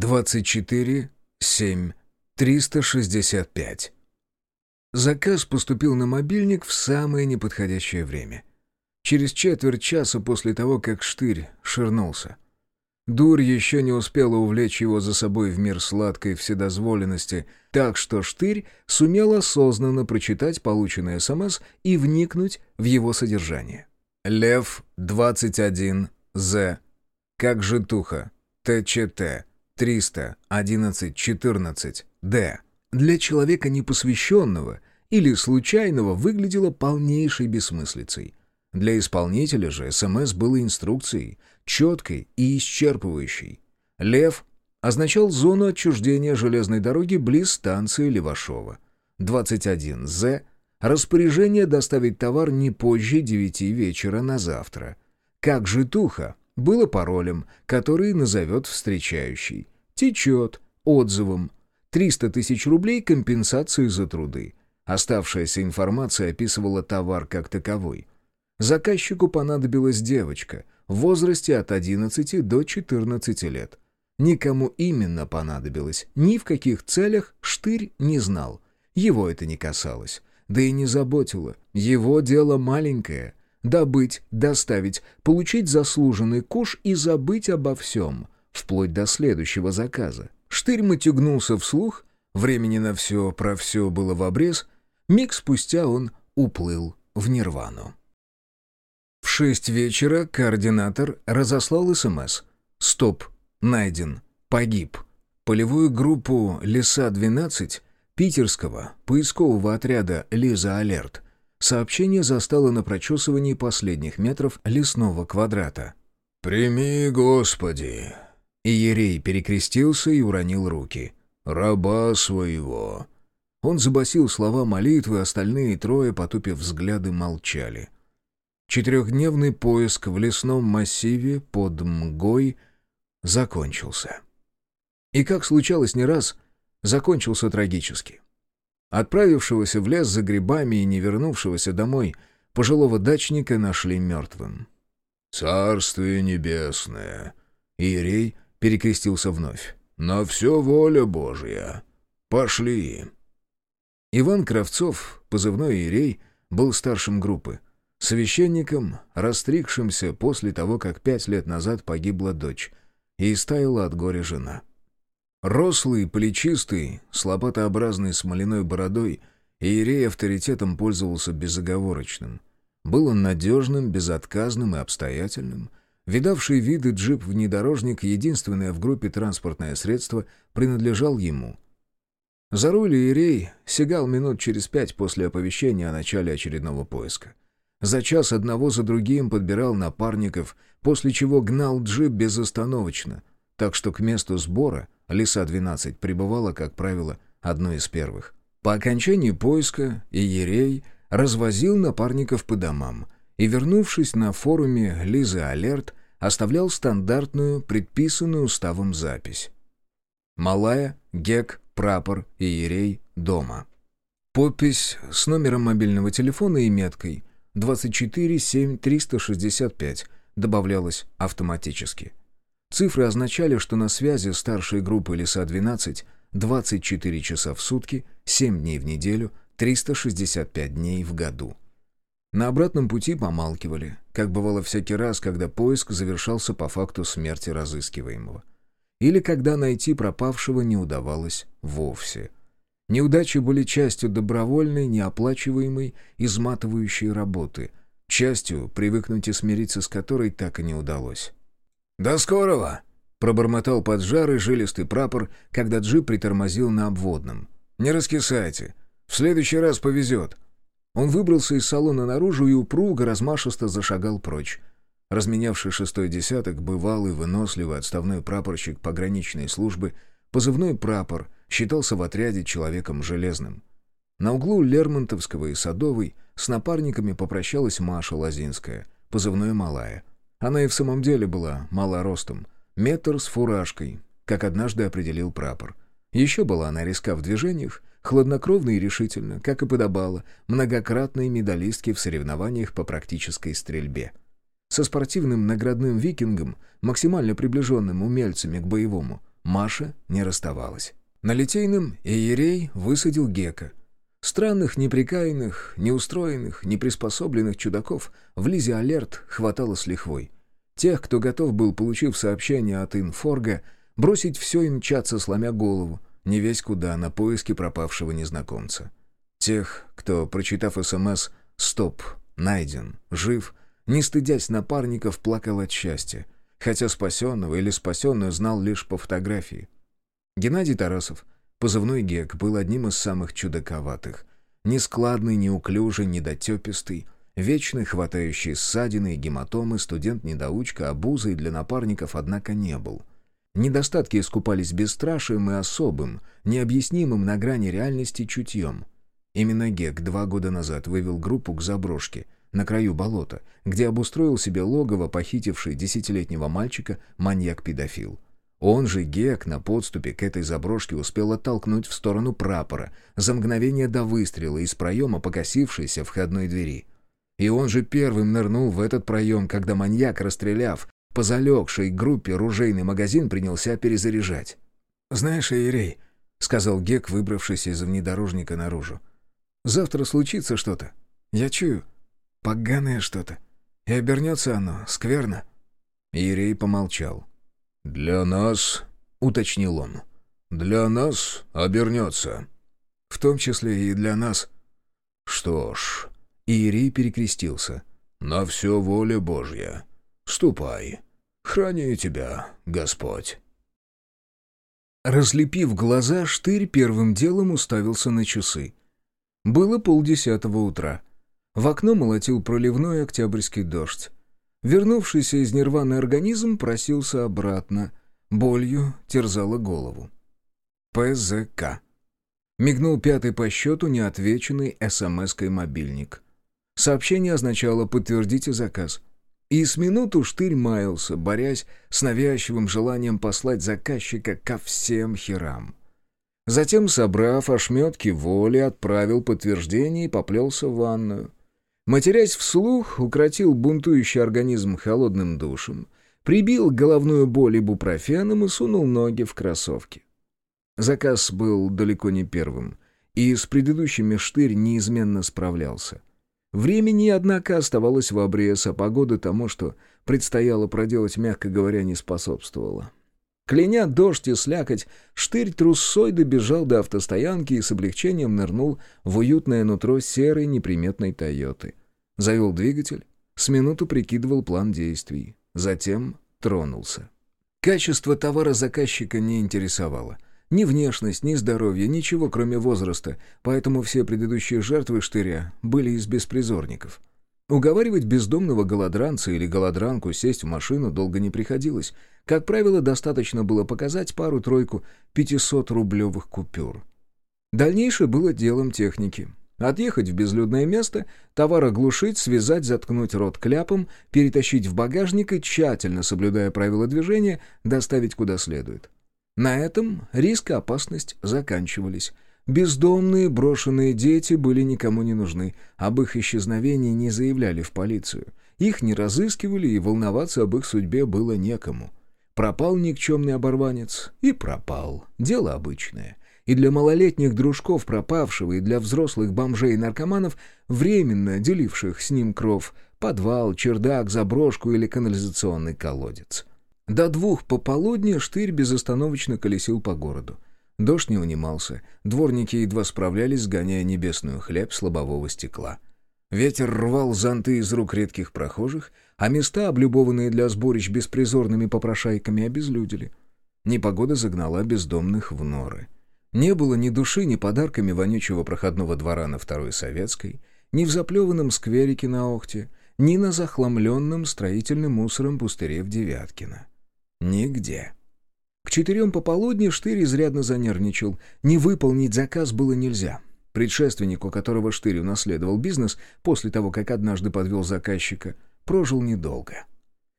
24 7 365. Заказ поступил на мобильник в самое неподходящее время. Через четверть часа после того, как штырь ширнулся. Дурь еще не успела увлечь его за собой в мир сладкой вседозволенности, так что штырь сумел осознанно прочитать полученный СМС и вникнуть в его содержание. «Лев 21З. Как житуха. ТЧТ. 300, 11, 14, Д. Для человека непосвященного или случайного выглядело полнейшей бессмыслицей. Для исполнителя же СМС было инструкцией, четкой и исчерпывающей. «Лев» означал зону отчуждения железной дороги близ станции Левашова. 21З — распоряжение доставить товар не позже 9 вечера на завтра. Как житуха было паролем, который назовет встречающий. Течет отзывом. 300 тысяч рублей компенсации за труды. Оставшаяся информация описывала товар как таковой. Заказчику понадобилась девочка в возрасте от 11 до 14 лет. Никому именно понадобилось, ни в каких целях Штырь не знал. Его это не касалось. Да и не заботило. Его дело маленькое — добыть, доставить, получить заслуженный куш и забыть обо всем, вплоть до следующего заказа. Штырь матюгнулся вслух, времени на все про все было в обрез, миг спустя он уплыл в нирвану. В шесть вечера координатор разослал СМС. «Стоп. Найден. Погиб». Полевую группу «Леса-12» питерского поискового отряда «Лиза Алерт» Сообщение застало на прочесывании последних метров лесного квадрата. «Прими, Господи!» Иерей перекрестился и уронил руки. «Раба своего!» Он забасил слова молитвы, остальные трое, потупив взгляды, молчали. Четырехдневный поиск в лесном массиве под Мгой закончился. И, как случалось не раз, закончился трагически. Отправившегося в лес за грибами и не вернувшегося домой пожилого дачника нашли мертвым. «Царствие небесное!» Иерей перекрестился вновь. «На все воля Божья! Пошли!» Иван Кравцов, позывной Иерей, был старшим группы. Священником, растригшимся после того, как пять лет назад погибла дочь, и истаяла от горя жена. Рослый, плечистый, с лопатообразной смоляной бородой, Иерей авторитетом пользовался безоговорочным. Был он надежным, безотказным и обстоятельным. Видавший виды джип-внедорожник, единственное в группе транспортное средство, принадлежал ему. За руль Иерей сигал минут через пять после оповещения о начале очередного поиска. За час одного за другим подбирал напарников, после чего гнал джип безостановочно, так что к месту сбора — Лиса-12 пребывала, как правило, одной из первых. По окончании поиска Иерей развозил напарников по домам и, вернувшись на форуме Лизы Алерт, оставлял стандартную, предписанную уставом запись. Малая, Гек, Прапор, Иерей, Дома. Подпись с номером мобильного телефона и меткой 247-365 добавлялась автоматически. Цифры означали, что на связи старшей группы «Леса-12» 24 часа в сутки, 7 дней в неделю, 365 дней в году. На обратном пути помалкивали, как бывало всякий раз, когда поиск завершался по факту смерти разыскиваемого. Или когда найти пропавшего не удавалось вовсе. Неудачи были частью добровольной, неоплачиваемой, изматывающей работы, частью, привыкнуть и смириться с которой так и не удалось. «До скорого!» — пробормотал поджарый жилистый прапор, когда джип притормозил на обводном. «Не раскисайте. В следующий раз повезет». Он выбрался из салона наружу и упруго размашисто зашагал прочь. Разменявший шестой десяток, бывалый, выносливый отставной прапорщик пограничной службы, позывной прапор, считался в отряде человеком железным. На углу Лермонтовского и Садовой с напарниками попрощалась Маша Лозинская, позывной «Малая». Она и в самом деле была малоростом, метр с фуражкой, как однажды определил прапор. Еще была она резка в движениях, хладнокровна и решительна, как и подобало, многократной медалистке в соревнованиях по практической стрельбе. Со спортивным наградным викингом, максимально приближенным умельцами к боевому, Маша не расставалась. На Литейном Иерей высадил Гека. Странных, неприкаянных, неустроенных, неприспособленных чудаков в Лизе Алерт хватало с лихвой. Тех, кто готов был, получив сообщение от Инфорга, бросить все и мчаться, сломя голову, не весь куда, на поиски пропавшего незнакомца. Тех, кто, прочитав СМС «Стоп», «Найден», «Жив», не стыдясь напарников, плакал от счастья, хотя спасенного или спасенную знал лишь по фотографии. Геннадий Тарасов, позывной Гек, был одним из самых чудаковатых. Нескладный, неуклюжий, недотепистый, вечный, хватающий ссадины и гематомы, студент-недоучка, обузой для напарников, однако, не был. Недостатки искупались бесстрашием и особым, необъяснимым на грани реальности чутьем. Именно Гек два года назад вывел группу к заброшке, на краю болота, где обустроил себе логово похитивший десятилетнего мальчика маньяк-педофил. Он же Гек на подступе к этой заброшке успел оттолкнуть в сторону прапора за мгновение до выстрела из проема покосившейся входной двери. И он же первым нырнул в этот проем, когда маньяк, расстреляв по залегшей группе ружейный магазин, принялся перезаряжать. «Знаешь, Иерей», — сказал Гек, выбравшись из внедорожника наружу, — «завтра случится что-то. Я чую. Поганое что-то. И обернется оно скверно». Иерей помолчал. «Для нас», — уточнил он, — «для нас обернется». «В том числе и для нас». «Что ж...» — Иерей перекрестился. «На все воля Божья. Ступай. Храни тебя, Господь». Разлепив глаза, Штырь первым делом уставился на часы. Было полдесятого утра. В окно молотил проливной октябрьский дождь. Вернувшийся из нирваны организм просился обратно. Болью терзала голову. ПЗК. Мигнул пятый по счету неотвеченный СМС-кой мобильник. Сообщение означало «подтвердите заказ». И с минуту штырь маялся, борясь с навязчивым желанием послать заказчика ко всем херам. Затем, собрав ошметки воли, отправил подтверждение и поплелся в ванную. Матерясь вслух, укротил бунтующий организм холодным душем, прибил головную боль ибупрофеном и сунул ноги в кроссовки. Заказ был далеко не первым, и с предыдущими штырь неизменно справлялся. Времени, однако, оставалось в обрез, а погода тому, что предстояло проделать, мягко говоря, не способствовала. Кляня дождь и слякоть, штырь трусой добежал до автостоянки и с облегчением нырнул в уютное нутро серой неприметной «Тойоты». Завел двигатель, с минуту прикидывал план действий, затем тронулся. Качество товара заказчика не интересовало. Ни внешность, ни здоровье, ничего кроме возраста, поэтому все предыдущие жертвы штыря были из беспризорников. Уговаривать бездомного голодранца или голодранку сесть в машину долго не приходилось. Как правило, достаточно было показать пару-тройку 500-рублевых купюр. Дальнейшее было делом техники. Отъехать в безлюдное место, товар оглушить, связать, заткнуть рот кляпом, перетащить в багажник и, тщательно соблюдая правила движения, доставить куда следует. На этом риск и опасность заканчивались. Бездомные, брошенные дети были никому не нужны, об их исчезновении не заявляли в полицию. Их не разыскивали, и волноваться об их судьбе было некому. Пропал никчемный оборванец и пропал. Дело обычное и для малолетних дружков пропавшего, и для взрослых бомжей и наркоманов, временно деливших с ним кров, подвал, чердак, заброшку или канализационный колодец. До двух пополудни штырь безостановочно колесил по городу. Дождь не унимался, дворники едва справлялись, сгоняя небесную хлеб с лобового стекла. Ветер рвал зонты из рук редких прохожих, а места, облюбованные для сборищ беспризорными попрошайками, обезлюдили. Непогода загнала бездомных в норы. Не было ни души, ни подарками вонючего проходного двора на Второй Советской, ни в заплеванном скверике на Охте, ни на захламленном строительным мусором пустыре в Девяткино. Нигде. К четырем пополудни Штырь изрядно занервничал. Не выполнить заказ было нельзя. Предшественнику, которого Штырь унаследовал бизнес, после того, как однажды подвел заказчика, прожил недолго.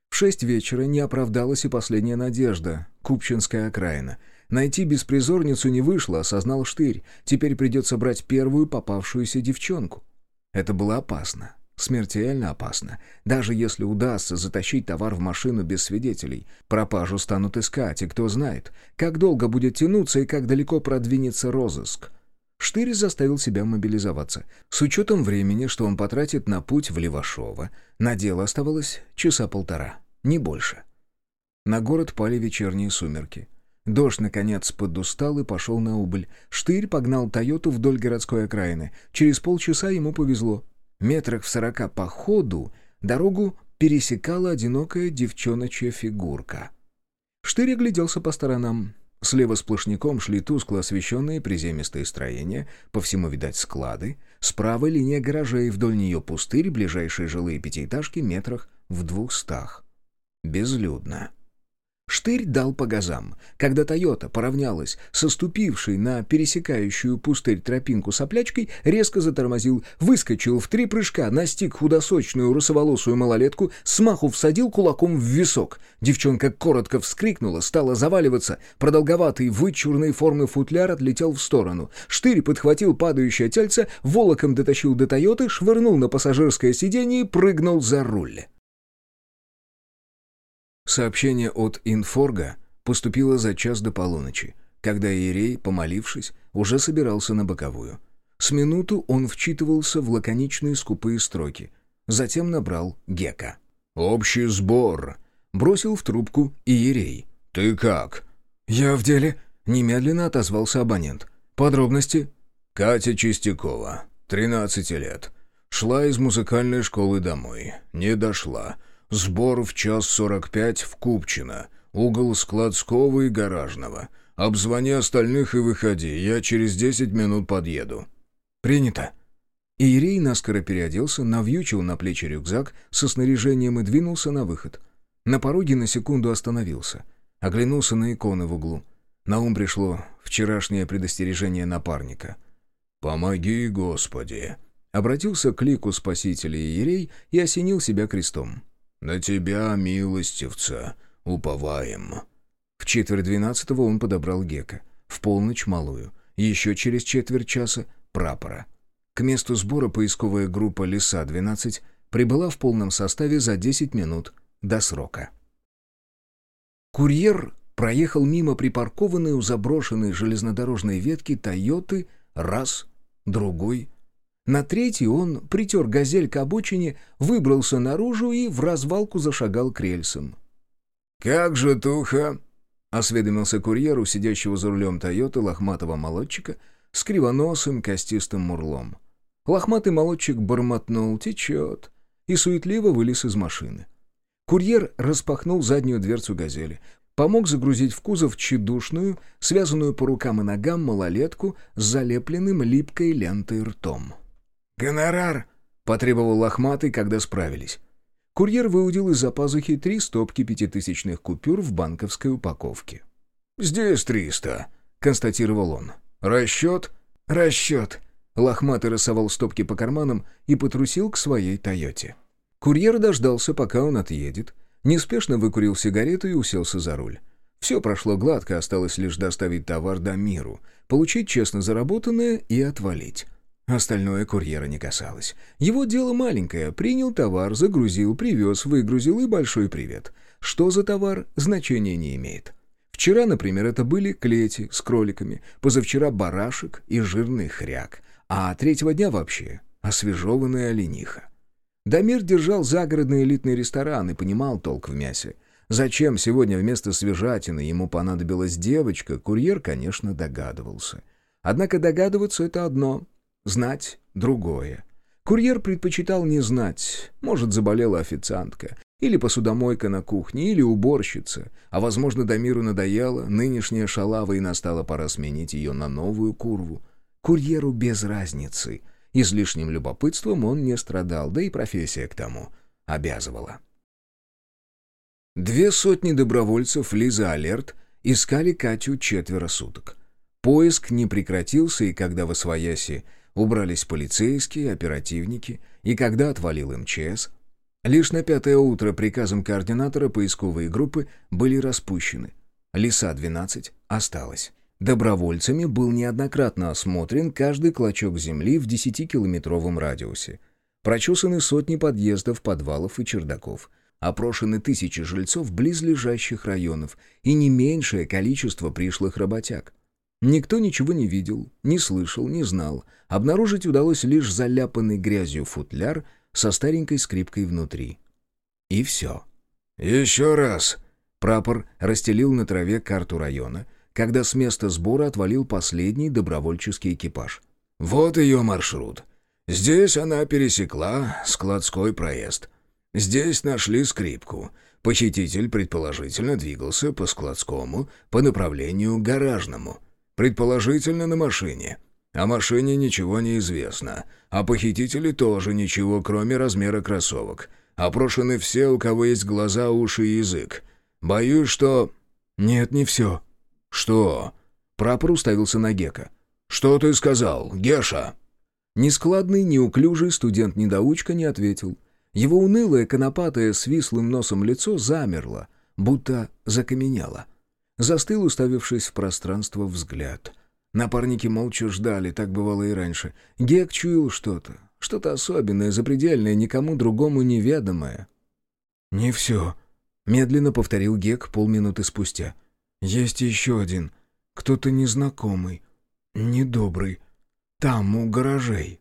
В шесть вечера не оправдалась и последняя надежда — Купчинская окраина — Найти беспризорницу не вышло, осознал Штырь. Теперь придется брать первую попавшуюся девчонку. Это было опасно. Смертельно опасно. Даже если удастся затащить товар в машину без свидетелей, пропажу станут искать, и кто знает, как долго будет тянуться и как далеко продвинется розыск. Штырь заставил себя мобилизоваться. С учетом времени, что он потратит на путь в Левашово, на дело оставалось часа полтора, не больше. На город пали вечерние сумерки. Дождь, наконец, подустал и пошел на убыль. Штырь погнал «Тойоту» вдоль городской окраины. Через полчаса ему повезло. Метрах в сорока по ходу дорогу пересекала одинокая девчоночья фигурка. Штырь огляделся по сторонам. Слева сплошняком шли тускло освещенные приземистые строения, по всему, видать, склады. Справа линия гаражей, вдоль нее пустырь, ближайшие жилые пятиэтажки метрах в двухстах. Безлюдно. Штырь дал по газам. Когда «Тойота» поравнялась со ступившей на пересекающую пустырь тропинку соплячкой, резко затормозил, выскочил в три прыжка, настиг худосочную русоволосую малолетку, смаху всадил кулаком в висок. Девчонка коротко вскрикнула, стала заваливаться. Продолговатый, вычурной формы футляр отлетел в сторону. Штырь подхватил падающее тельце, волоком дотащил до «Тойоты», швырнул на пассажирское сиденье и прыгнул за руль. Сообщение от Инфорга поступило за час до полуночи, когда Иерей, помолившись, уже собирался на боковую. С минуту он вчитывался в лаконичные скупые строки. Затем набрал Гека. «Общий сбор!» Бросил в трубку Иерей. «Ты как?» «Я в деле», — немедленно отозвался абонент. «Подробности?» «Катя Чистякова, 13 лет. Шла из музыкальной школы домой. Не дошла. Сбор в час сорок пять в Купчино. Угол складского и гаражного. Обзвони остальных и выходи. Я через десять минут подъеду». «Принято». Иерей наскоро переоделся, навьючил на плечи рюкзак со снаряжением и двинулся на выход. На пороге на секунду остановился. Оглянулся на иконы в углу. На ум пришло вчерашнее предостережение напарника. «Помоги, Господи!» Обратился к лику спасителя Иерей и осенил себя крестом. «На тебя, милостивца, уповаем». В четверть двенадцатого он подобрал Гека. В полночь малую. Еще через четверть часа — прапора. К месту сбора поисковая группа «Леса-12» прибыла в полном составе за 10 минут до срока. Курьер проехал мимо припаркованной у заброшенной железнодорожной ветки «Тойоты» раз, другой, на третий он притер газель к обочине, выбрался наружу и в развалку зашагал к рельсам. «Как же туха!» — осведомился курьер у сидящего за рулем «Тойоты» лохматого молодчика с кривоносым костистым мурлом. Лохматый молодчик бормотнул «течет» и суетливо вылез из машины. Курьер распахнул заднюю дверцу «Газели», помог загрузить в кузов тщедушную, связанную по рукам и ногам малолетку с залепленным липкой лентой ртом. «Гонорар!» — потребовал лохматый, когда справились. Курьер выудил из-за пазухи три стопки пятитысячных купюр в банковской упаковке. «Здесь триста», — констатировал он. «Расчет?» «Расчет». Лохматый рассовал стопки по карманам и потрусил к своей «Тойоте». Курьер дождался, пока он отъедет, неспешно выкурил сигарету и уселся за руль. Все прошло гладко, осталось лишь доставить товар до миру, получить честно заработанное и отвалить. Остальное курьера не касалось. Его дело маленькое. Принял товар, загрузил, привез, выгрузил и большой привет. Что за товар, значения не имеет. Вчера, например, это были клети с кроликами, позавчера барашек и жирный хряк, а третьего дня вообще освежеванная олениха. Дамир держал загородный элитный ресторан и понимал толк в мясе. Зачем сегодня вместо свежатины ему понадобилась девочка, курьер, конечно, догадывался. Однако догадываться — это одно, Знать — другое. Курьер предпочитал не знать. Может, заболела официантка, или посудомойка на кухне, или уборщица. А, возможно, Дамиру надоело нынешняя шалава, и настала пора сменить ее на новую курву. Курьеру без разницы. Излишним любопытством он не страдал, да и профессия к тому обязывала. Две сотни добровольцев Лиза Алерт искали Катю четверо суток. Поиск не прекратился, и когда в Освояси Убрались полицейские, оперативники, и когда отвалил МЧС, лишь на пятое утро приказом координатора поисковые группы были распущены. Лиса-12 осталась. Добровольцами был неоднократно осмотрен каждый клочок земли в 10-километровом радиусе. Прочесаны сотни подъездов, подвалов и чердаков. Опрошены тысячи жильцов близлежащих районов и не меньшее количество пришлых работяг. Никто ничего не видел, не слышал, не знал. Обнаружить удалось лишь заляпанный грязью футляр со старенькой скрипкой внутри. И все. «Еще раз!» Прапор расстелил на траве карту района, когда с места сбора отвалил последний добровольческий экипаж. «Вот ее маршрут. Здесь она пересекла складской проезд. Здесь нашли скрипку. Похититель, предположительно, двигался по складскому, по направлению гаражному. Предположительно, на машине. О машине ничего не известно. О похитителе тоже ничего, кроме размера кроссовок. Опрошены все, у кого есть глаза, уши и язык. Боюсь, что...» «Нет, не все». «Что?» Прапор уставился на Гека. «Что ты сказал, Геша?» Нескладный, неуклюжий студент-недоучка не ответил. Его унылое, конопатое, с вислым носом лицо замерло, будто закаменело. Застыл, уставившись в пространство взгляд. Напарники молча ждали, так бывало и раньше. Гек чуял что-то, что-то особенное, запредельное, никому другому неведомое. «Не все», — медленно повторил Гек полминуты спустя. «Есть еще один. Кто-то незнакомый, недобрый. Там, у гаражей».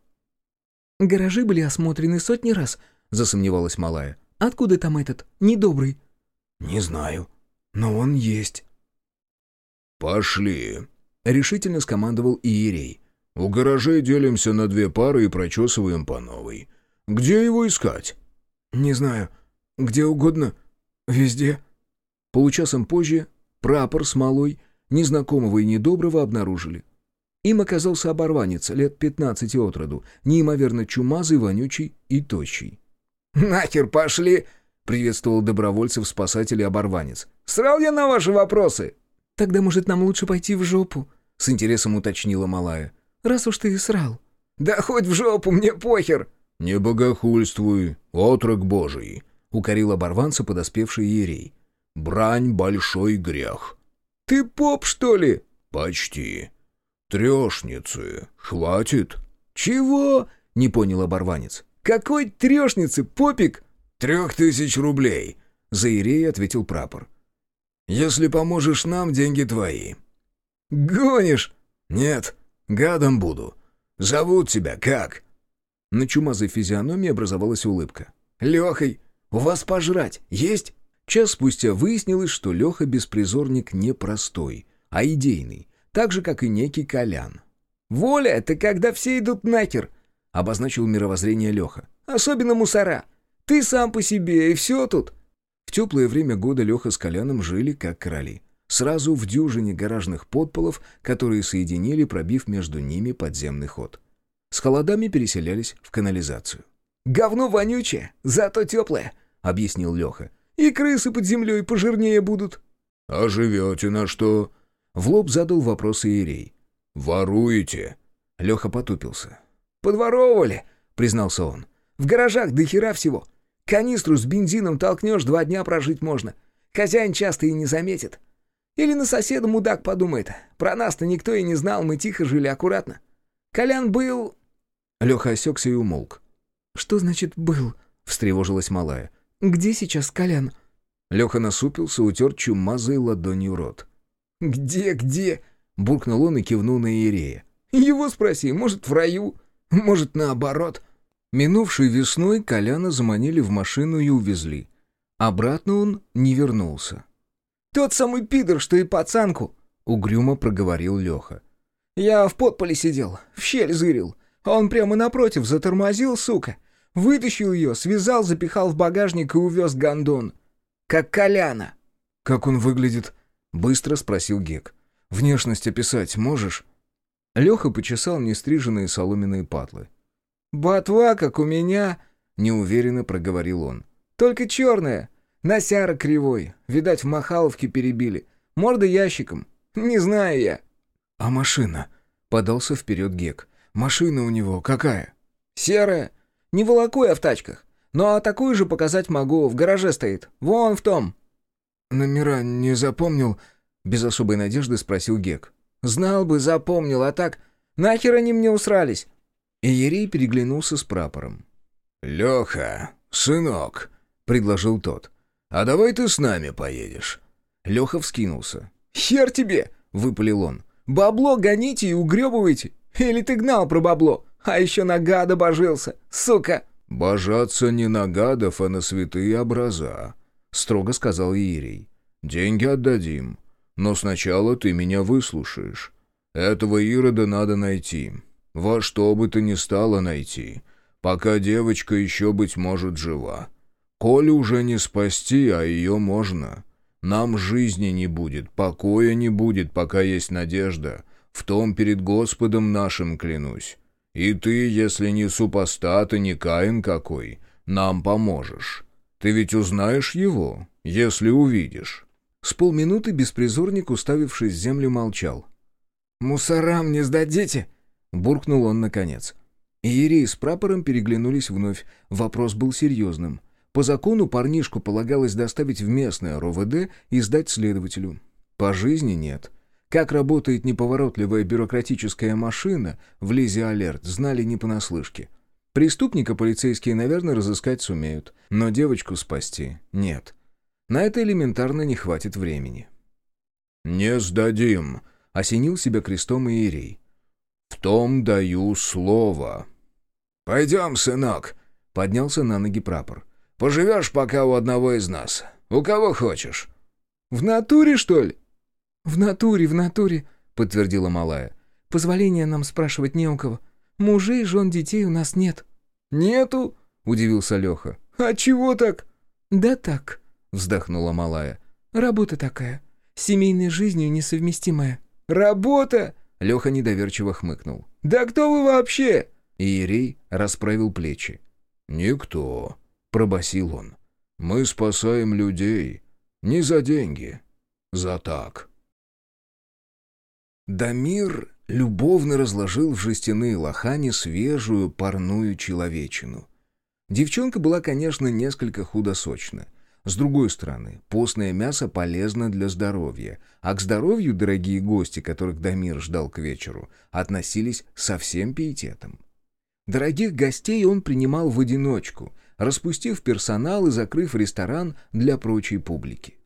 «Гаражи были осмотрены сотни раз», — засомневалась малая. «Откуда там этот недобрый?» «Не знаю, но он есть». «Пошли», — решительно скомандовал Иерей. «У гаражей делимся на две пары и прочесываем по новой. Где его искать?» «Не знаю. Где угодно. Везде». Получасом позже прапор с малой, незнакомого и недоброго, обнаружили. Им оказался оборванец лет пятнадцати от роду, неимоверно чумазый, вонючий и тощий. «Нахер пошли!» — приветствовал добровольцев спасателей оборванец. «Срал я на ваши вопросы!» «Тогда, может, нам лучше пойти в жопу?» — с интересом уточнила малая. «Раз уж ты срал». «Да хоть в жопу, мне похер!» «Не богохульствуй, отрок божий!» — укорил оборванца подоспевший иерей. «Брань — большой грех». «Ты поп, что ли?» «Почти. Трешницы. Хватит?» «Чего?» — не понял оборванец. «Какой трешницы, попик?» «Трех тысяч рублей», — за иерей ответил прапор. «Если поможешь нам, деньги твои». «Гонишь?» «Нет, гадом буду. Зовут тебя как?» На чумазой физиономии образовалась улыбка. «Лехой, у вас пожрать есть?» Час спустя выяснилось, что Леха беспризорник не простой, а идейный, так же, как и некий Колян. «Воля — это когда все идут нахер», — обозначил мировоззрение Леха. «Особенно мусора. Ты сам по себе, и все тут». В теплое время года Леха с Коляном жили как короли. Сразу в дюжине гаражных подполов, которые соединили, пробив между ними подземный ход. С холодами переселялись в канализацию. «Говно вонючее, зато теплое», — объяснил Леха. «И крысы под землей пожирнее будут». «А живете на что?» В лоб задал вопрос Иерей. «Воруете?» Леха потупился. «Подворовывали», — признался он. «В гаражах до хера всего. Канистру с бензином толкнешь, два дня прожить можно. Хозяин часто и не заметит. Или на соседа мудак подумает. Про нас-то никто и не знал, мы тихо жили аккуратно. Колян был...» Леха осекся и умолк. «Что значит «был»?» — встревожилась малая. «Где сейчас Колян?» Леха насупился, утер чумазой ладонью рот. «Где, где?» — буркнул он и кивнул на Иерея. «Его спроси, может, в раю, может, наоборот». Минувшей весной Коляна заманили в машину и увезли. Обратно он не вернулся. «Тот самый пидор, что и пацанку!» — угрюмо проговорил Леха. «Я в подполе сидел, в щель зырил. Он прямо напротив затормозил, сука. Вытащил ее, связал, запихал в багажник и увез гондон. Как Коляна». «Как он выглядит?» — быстро спросил Гек. «Внешность описать можешь?» Леха почесал нестриженные соломенные патлы. «Ботва, как у меня», — неуверенно проговорил он. «Только черная. Носяра кривой. Видать, в Махаловке перебили. Морда ящиком. Не знаю я». «А машина?» — подался вперед Гек. «Машина у него какая?» «Серая. Не волокуй, а в тачках. Ну а такую же показать могу. В гараже стоит. Вон в том». «Номера не запомнил?» — без особой надежды спросил Гек. «Знал бы, запомнил, а так... Нахер они мне усрались?» Иерей переглянулся с прапором. «Леха, сынок», — предложил тот, — «а давай ты с нами поедешь». Леха вскинулся. «Хер тебе!» — выпалил он. «Бабло гоните и угребывайте. Или ты гнал про бабло, а еще на гада божился, сука!» «Божаться не на гадов, а на святые образа», — строго сказал Иерей. «Деньги отдадим, но сначала ты меня выслушаешь. Этого Ирода надо найти. Во что бы то ни стало найти пока девочка еще, быть может, жива. Колю уже не спасти, а ее можно. Нам жизни не будет, покоя не будет, пока есть надежда. В том перед Господом нашим клянусь. И ты, если не супостат и не Каин какой, нам поможешь. Ты ведь узнаешь его, если увидишь». С полминуты беспризорник, уставившись в землю, молчал. «Мусорам не сдадите?» — буркнул он наконец. Иерей с прапором переглянулись вновь. Вопрос был серьезным. По закону парнишку полагалось доставить в местное РОВД и сдать следователю. По жизни нет. Как работает неповоротливая бюрократическая машина в Лизе Алерт, знали не понаслышке. Преступника полицейские, наверное, разыскать сумеют, но девочку спасти нет. На это элементарно не хватит времени. «Не сдадим», — осенил себя крестом Иерей. «В том даю слово». «Пойдем, сынок», — поднялся на ноги прапор. «Поживешь пока у одного из нас. У кого хочешь». «В натуре, что ли?» «В натуре, в натуре», — подтвердила малая. «Позволения нам спрашивать не у кого. Мужей, жен, детей у нас нет». «Нету?» — удивился Леха. «А чего так?» «Да так», — вздохнула малая. «Работа такая. С семейной жизнью несовместимая». «Работа?» — Леха недоверчиво хмыкнул. «Да кто вы вообще?» Иерей расправил плечи. «Никто», — пробасил он. «Мы спасаем людей. Не за деньги. За так». Дамир любовно разложил в жестяные лохани свежую парную человечину. Девчонка была, конечно, несколько худосочна. С другой стороны, постное мясо полезно для здоровья, а к здоровью дорогие гости, которых Дамир ждал к вечеру, относились со всем пиететом. Дорогих гостей он принимал в одиночку, распустив персонал и закрыв ресторан для прочей публики.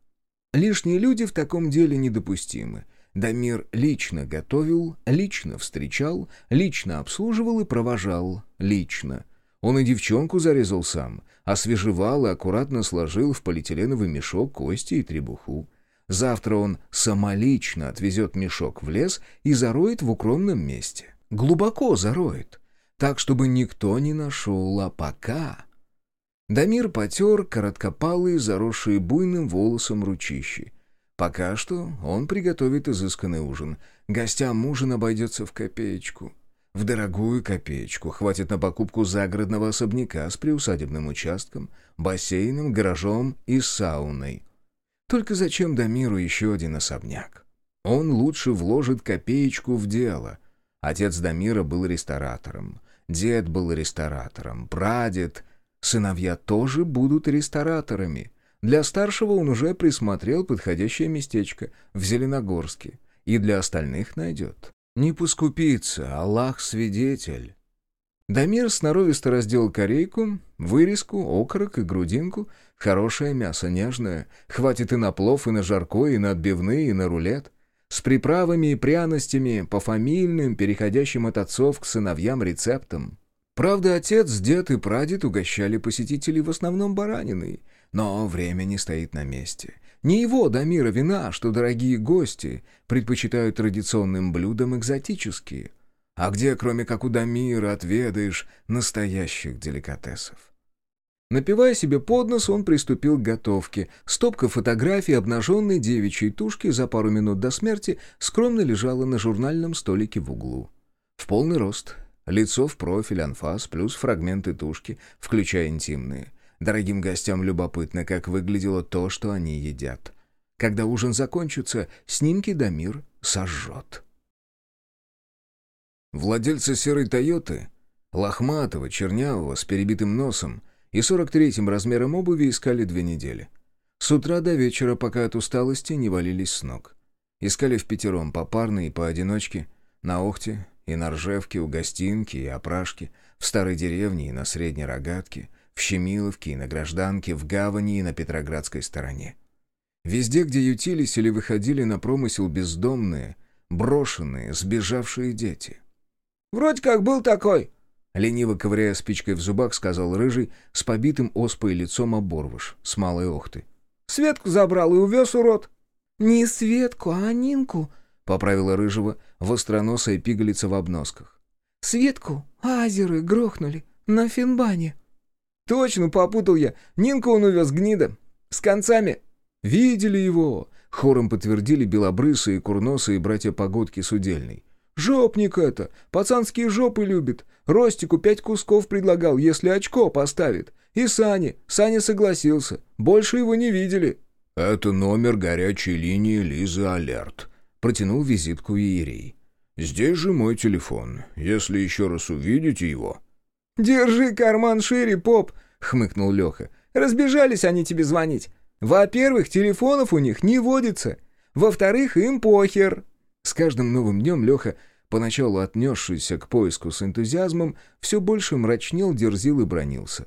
Лишние люди в таком деле недопустимы. Дамир лично готовил, лично встречал, лично обслуживал и провожал лично. Он и девчонку зарезал сам, освежевал и аккуратно сложил в полиэтиленовый мешок кости и требуху. Завтра он самолично отвезет мешок в лес и зароет в укромном месте. Глубоко зароет так, чтобы никто не нашел, а пока... Дамир потер короткопалые, заросшие буйным волосом ручищи. Пока что он приготовит изысканный ужин. Гостям ужин обойдется в копеечку. В дорогую копеечку хватит на покупку загородного особняка с приусадебным участком, бассейном, гаражом и сауной. Только зачем Дамиру еще один особняк? Он лучше вложит копеечку в дело. Отец Дамира был ресторатором. Дед был ресторатором, прадед. Сыновья тоже будут рестораторами. Для старшего он уже присмотрел подходящее местечко в Зеленогорске. И для остальных найдет. Не поскупиться, Аллах свидетель. Дамир сноровисто раздел корейку, вырезку, окорок и грудинку. Хорошее мясо, нежное. Хватит и на плов, и на жаркое, и на отбивные, и на рулет с приправами и пряностями, по фамильным, переходящим от отцов к сыновьям рецептам. Правда, отец, дед и прадед угощали посетителей в основном бараниной, но время не стоит на месте. Не его, Дамира, вина, что дорогие гости предпочитают традиционным блюдам экзотические. А где, кроме как у Дамира, отведаешь настоящих деликатесов? Напивая себе под нос, он приступил к готовке. Стопка фотографий обнаженной девичьей тушки за пару минут до смерти скромно лежала на журнальном столике в углу. В полный рост. Лицо в профиль, анфас, плюс фрагменты тушки, включая интимные. Дорогим гостям любопытно, как выглядело то, что они едят. Когда ужин закончится, снимки Дамир сожжет. Владельца серой «Тойоты», лохматого, чернявого, с перебитым носом, и 43-м размером обуви искали две недели. С утра до вечера, пока от усталости не валились с ног. Искали в пятером, попарно и поодиночке, на Охте и на Ржевке у Гостинки и Опрашки, в Старой деревне и на Средней Рогатке, в Щемиловке и на Гражданке, в Гавани и на Петроградской стороне. Везде, где ютились или выходили на промысел бездомные, брошенные, сбежавшие дети. «Вроде как был такой», — лениво ковыряя спичкой в зубах, сказал Рыжий с побитым оспой лицом оборвыш, с малой охты. «Светку забрал и увез урод». «Не Светку, а Нинку», — поправила Рыжего востроносая пигалица в обносках. «Светку азеры грохнули на Финбане». «Точно, попутал я. Нинку он увез гнида. С концами». «Видели его!» — хором подтвердили белобрысые, курносые братья Погодки с. «Жопник это! Пацанские жопы любит! Ростику пять кусков предлагал, если очко поставит. И Сане. Саня согласился. Больше его не видели». «Это номер горячей линии Лизы Алерт», — протянул визитку Иерей. «Здесь же мой телефон. Если еще раз увидите его...» «Держи карман шире, поп!» — хмыкнул Леха. «Разбежались они тебе звонить. Во-первых, телефонов у них не водится. Во-вторых, им похер». С каждым новым днем Леха, поначалу отнесшийся к поиску с энтузиазмом, все больше мрачнел, дерзил и бронился.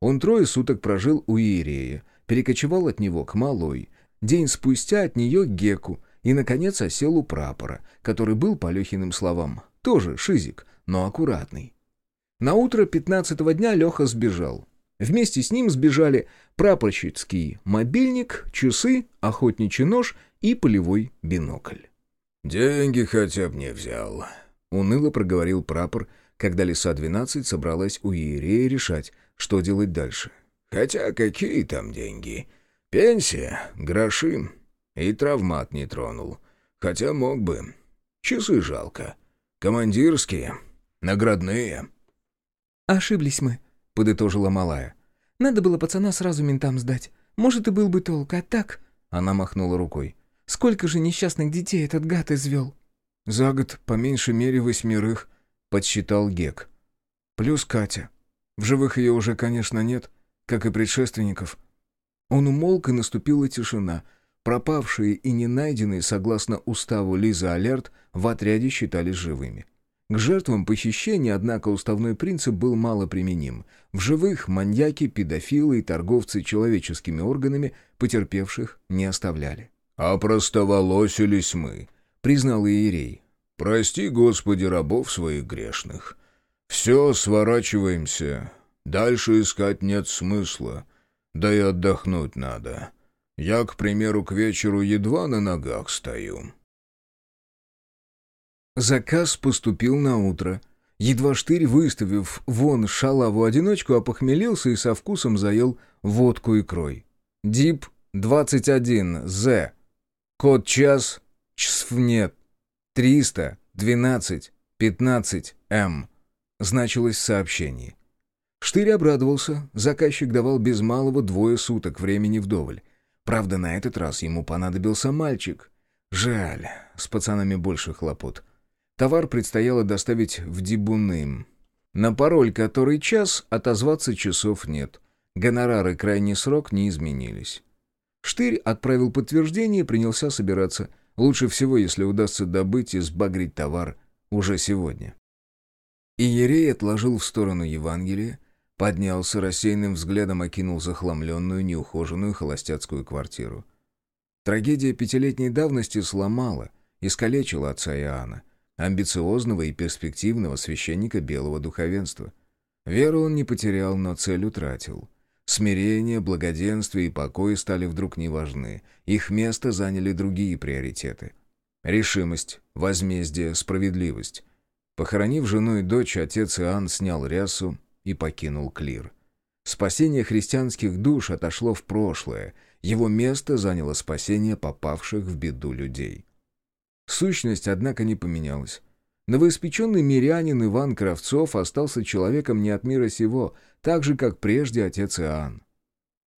Он трое суток прожил у Иерея, перекочевал от него к Малой, день спустя от нее к Геку и, наконец, осел у прапора, который был, по Лехиным словам, тоже шизик, но аккуратный. На утро пятнадцатого дня Леха сбежал. Вместе с ним сбежали прапорщицкий мобильник, часы, охотничий нож и полевой бинокль. «Деньги хотя бы не взял», — уныло проговорил прапор, когда лиса 12 собралась у Иерея решать, что делать дальше. «Хотя какие там деньги? Пенсия, гроши. И травмат не тронул. Хотя мог бы. Часы жалко. Командирские, наградные». «Ошиблись мы», подытожила малая. «Надо было пацана сразу ментам сдать. Может, и был бы толк, а так...» Она махнула рукой. «Сколько же несчастных детей этот гад извел?» «За год по меньшей мере восьмерых», — подсчитал Гек. «Плюс Катя. В живых ее уже, конечно, нет, как и предшественников». Он умолк, и наступила тишина. Пропавшие и не найденные, согласно уставу Лиза Алерт, в отряде считались живыми. К жертвам похищения, однако, уставной принцип был мало применим. В живых маньяки, педофилы и торговцы человеческими органами потерпевших не оставляли. «А простоволосились мы», — признал Иерей. «Прости, Господи, рабов своих грешных. Все, сворачиваемся. Дальше искать нет смысла. Да и отдохнуть надо. Я, к примеру, к вечеру едва на ногах стою». Заказ поступил на утро. Едва штырь, выставив вон шалаву-одиночку, опохмелился и со вкусом заел водку икрой. «Дип 21, З. Код час, часов нет. 300, 12, 15, М». Значилось в сообщении. Штырь обрадовался, заказчик давал без малого двое суток времени вдоволь. Правда, на этот раз ему понадобился мальчик. Жаль, с пацанами больше хлопот. Товар предстояло доставить в Дибуным. На пароль «который час» отозваться часов нет. Гонорары крайний срок не изменились. Штырь отправил подтверждение и принялся собираться. Лучше всего, если удастся добыть и сбагрить товар уже сегодня. Иерей отложил в сторону Евангелие, поднялся, рассеянным взглядом окинул захламленную, неухоженную холостяцкую квартиру. Трагедия пятилетней давности сломала, искалечила отца Иоанна амбициозного и перспективного священника белого духовенства. Веру он не потерял, но цель утратил. Смирение, благоденствие и покой стали вдруг неважны. Их место заняли другие приоритеты. Решимость, возмездие, справедливость. Похоронив жену и дочь, отец Иоанн снял рясу и покинул клир. Спасение христианских душ отошло в прошлое, его место заняло спасение попавших в беду людей. Сущность, однако, не поменялась. Новоиспеченный мирянин Иван Кравцов остался человеком не от мира сего, так же, как прежде отец Иоанн.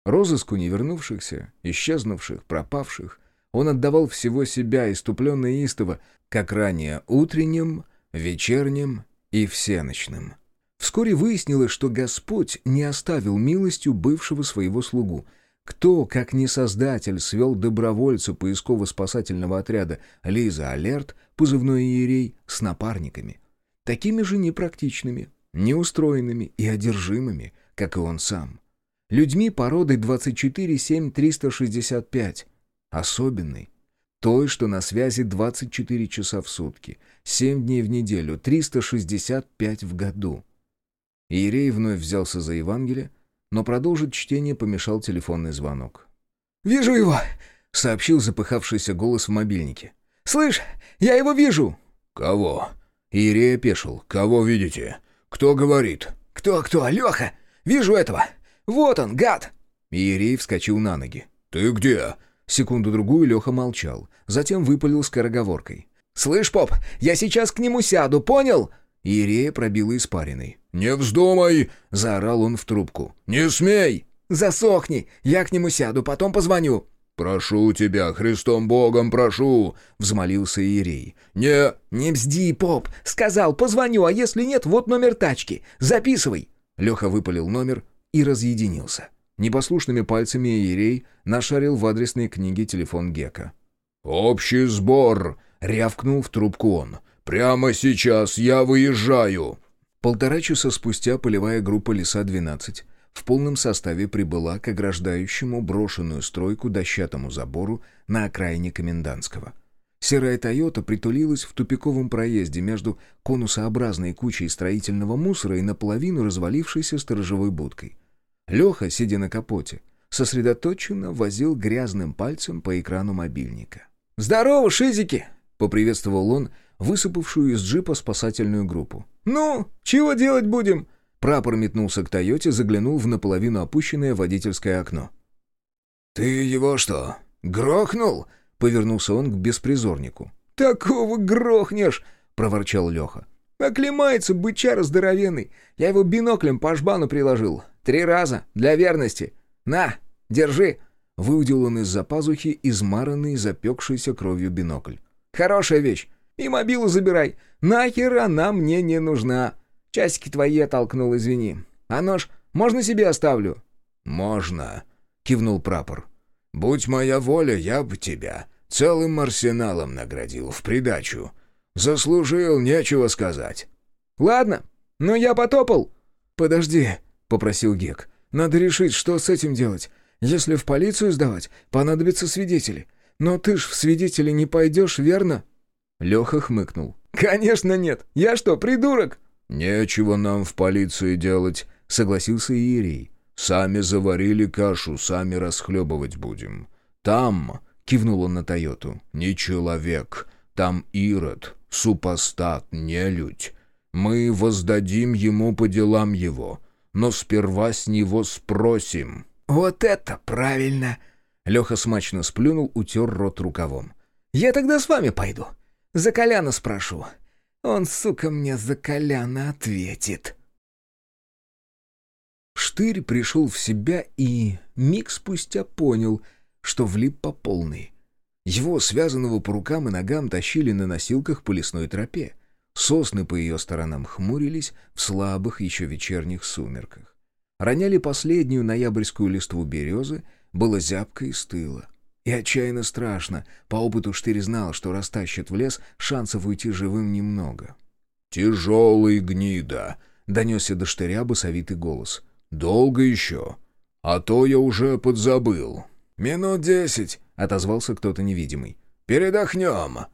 Розыску невернувшихся, исчезнувших, пропавших, он отдавал всего себя иступленно и истово, как ранее утренним, вечерним и всеночным. Вскоре выяснилось, что Господь не оставил милостью бывшего своего слугу — кто, как не создатель, свел добровольца поисково-спасательного отряда Лиза Алерт, позывной Иерей, с напарниками? такими же непрактичными, неустроенными и одержимыми, как и он сам. Людьми породы 24-7-365, особенной, той, что на связи 24 часа в сутки, 7 дней в неделю, 365 в году. Иерей вновь взялся за Евангелие, но продолжить чтение помешал телефонный звонок. «Вижу его!» — сообщил запыхавшийся голос в мобильнике. «Слышь, я его вижу!» «Кого?» Иерей опешил. «Кого видите? Кто говорит?» «Кто-кто? Леха! Вижу этого! Вот он, гад!» Иерей вскочил на ноги. «Ты где?» Секунду-другую Леха молчал, затем выпалил скороговоркой. «Слышь, поп, я сейчас к нему сяду, понял?» Иерея пробила испариной. «Не вздумай!» — заорал он в трубку. «Не смей!» «Засохни! Я к нему сяду, потом позвоню!» «Прошу тебя, Христом Богом прошу!» — взмолился Иерей. «Не...» «Не бзди, поп! Сказал, позвоню, а если нет, вот номер тачки. Записывай!» Леха выпалил номер и разъединился. Непослушными пальцами Иерей нашарил в адресной книге телефон Гека. «Общий сбор!» — рявкнул в трубку он. «Прямо сейчас я выезжаю!» Полтора часа спустя полевая группа «Леса-12» в полном составе прибыла к ограждающему брошенную стройку дощатому забору на окраине Комендантского. Серая «Тойота» притулилась в тупиковом проезде между конусообразной кучей строительного мусора и наполовину развалившейся сторожевой будкой. Леха, сидя на капоте, сосредоточенно возил грязным пальцем по экрану мобильника. «Здорово, шизики!» — поприветствовал он высыпавшую из джипа спасательную группу. «Ну, чего делать будем?» Прапор метнулся к «Тойоте», заглянул в наполовину опущенное водительское окно. «Ты его что, грохнул?» — повернулся он к беспризорнику. «Такого грохнешь!» — проворчал Леха. «Оклемается бычара здоровенный. Я его биноклем по жбану приложил. Три раза, для верности. На, держи!» Выудил он из-за пазухи измаранный, запекшийся кровью бинокль. «Хорошая вещь. И мобилу забирай. Нахер она мне не нужна. Часики твои оттолкнул, извини. А нож можно себе оставлю?» «Можно», — кивнул прапор. «Будь моя воля, я бы тебя целым арсеналом наградил в придачу. Заслужил, нечего сказать». «Ладно, но я потопал». «Подожди», — попросил Гек. «Надо решить, что с этим делать. Если в полицию сдавать, понадобятся свидетели. Но ты ж в свидетели не пойдешь, верно?» Леха хмыкнул. «Конечно нет. Я что, придурок?» «Нечего нам в полиции делать», — согласился Иерей. «Сами заварили кашу, сами расхлебывать будем. Там, — кивнул он на Тойоту, — не человек, там Ирод, супостат, нелюдь. Мы воздадим ему по делам его, но сперва с него спросим». «Вот это правильно!» Леха смачно сплюнул, утер рот рукавом. «Я тогда с вами пойду. За Коляна спрошу. Он, сука, мне за Коляна ответит». Штырь пришел в себя и миг спустя понял, что влип по полной. Его, связанного по рукам и ногам, тащили на носилках по лесной тропе. Сосны по ее сторонам хмурились в слабых еще вечерних сумерках. Роняли последнюю ноябрьскую листву березы, было зябко и стыло. И отчаянно страшно. По опыту Штырь знал, что растащат в лес, шансов уйти живым немного. «Тяжелый гнида», — донесся до Штыря басовитый голос. «Долго еще? А то я уже подзабыл». «Минут десять», — отозвался кто-то невидимый. «Передохнем».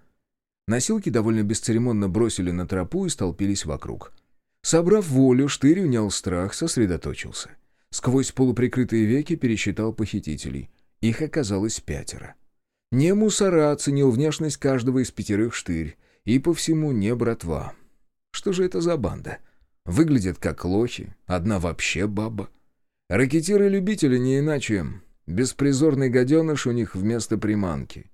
Носилки довольно бесцеремонно бросили на тропу и столпились вокруг. Собрав волю, Штырь унял страх, сосредоточился. Сквозь полуприкрытые веки пересчитал похитителей. Их оказалось пятеро. Не мусора оценил внешность каждого из пятерых Штырь, и по всему не братва. Что же это за банда? Выглядят как лохи, одна вообще баба. Ракетиры-любители не иначе. Беспризорный гаденыш у них вместо приманки.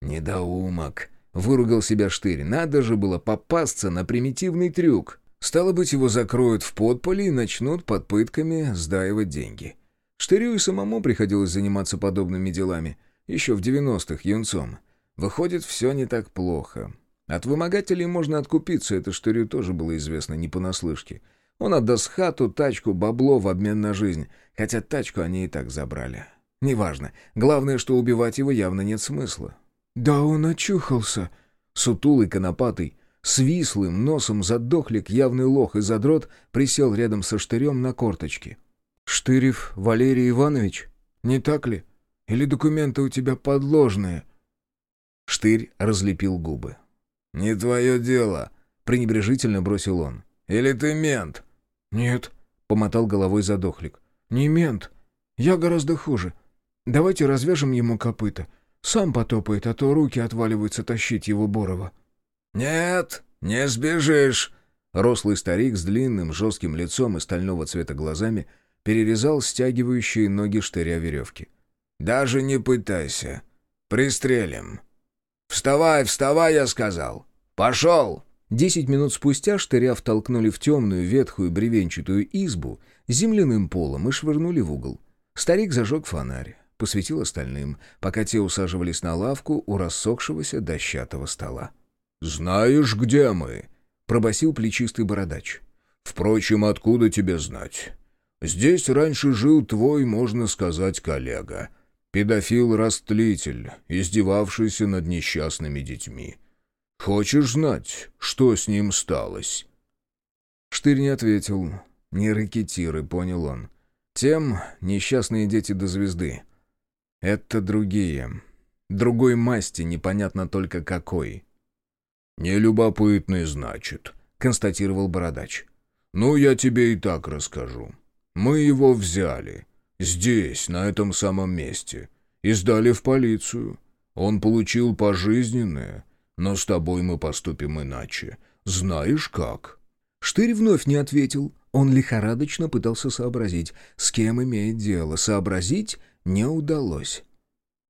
«Недоумок», — выругал себя Штырь. «Надо же было попасться на примитивный трюк». Стало быть, его закроют в подполе и начнут под пытками сдаивать деньги. Штырю и самому приходилось заниматься подобными делами, еще в 90-х юнцом. Выходит, все не так плохо. От вымогателей можно откупиться, это Штырю тоже было известно не понаслышке. Он отдаст хату, тачку, бабло в обмен на жизнь, хотя тачку они и так забрали. Неважно. Главное, что убивать его явно нет смысла. «Да он очухался», Сутулый, конопатый, Свислым носом задохлик, явный лох и задрот, присел рядом со штырем на корточки. «Штырев Валерий Иванович? Не так ли? Или документы у тебя подложные?» Штырь разлепил губы. «Не твое дело», — пренебрежительно бросил он. «Или ты мент?» «Нет», — помотал головой задохлик. «Не мент. Я гораздо хуже. Давайте развяжем ему копыта. Сам потопает, а то руки отваливаются тащить его Борова». «Нет, не сбежишь!» Рослый старик с длинным жестким лицом и стального цвета глазами перерезал стягивающие ноги штыря веревки. «Даже не пытайся. Пристрелим. Вставай, вставай, я сказал. Пошел!» Десять минут спустя штыря втолкнули в темную, ветхую, бревенчатую избу земляным полом и швырнули в угол. Старик зажег фонарь, посветил остальным, пока те усаживались на лавку у рассохшегося дощатого стола. «Знаешь, где мы?» — пробасил плечистый бородач. «Впрочем, откуда тебе знать? Здесь раньше жил твой, можно сказать, коллега. Педофил-растлитель, издевавшийся над несчастными детьми. Хочешь знать, что с ним сталось?» Штырь не ответил. Не ракетиры, понял он. Тем несчастные дети до звезды. Это другие. Другой масти, непонятно только какой. «Нелюбопытный, значит», — констатировал Бородач. «Ну, я тебе и так расскажу. Мы его взяли. Здесь, на этом самом месте. И сдали в полицию. Он получил пожизненное, но с тобой мы поступим иначе. Знаешь как?» Штырь вновь не ответил. Он лихорадочно пытался сообразить, с кем имеет дело. Сообразить не удалось.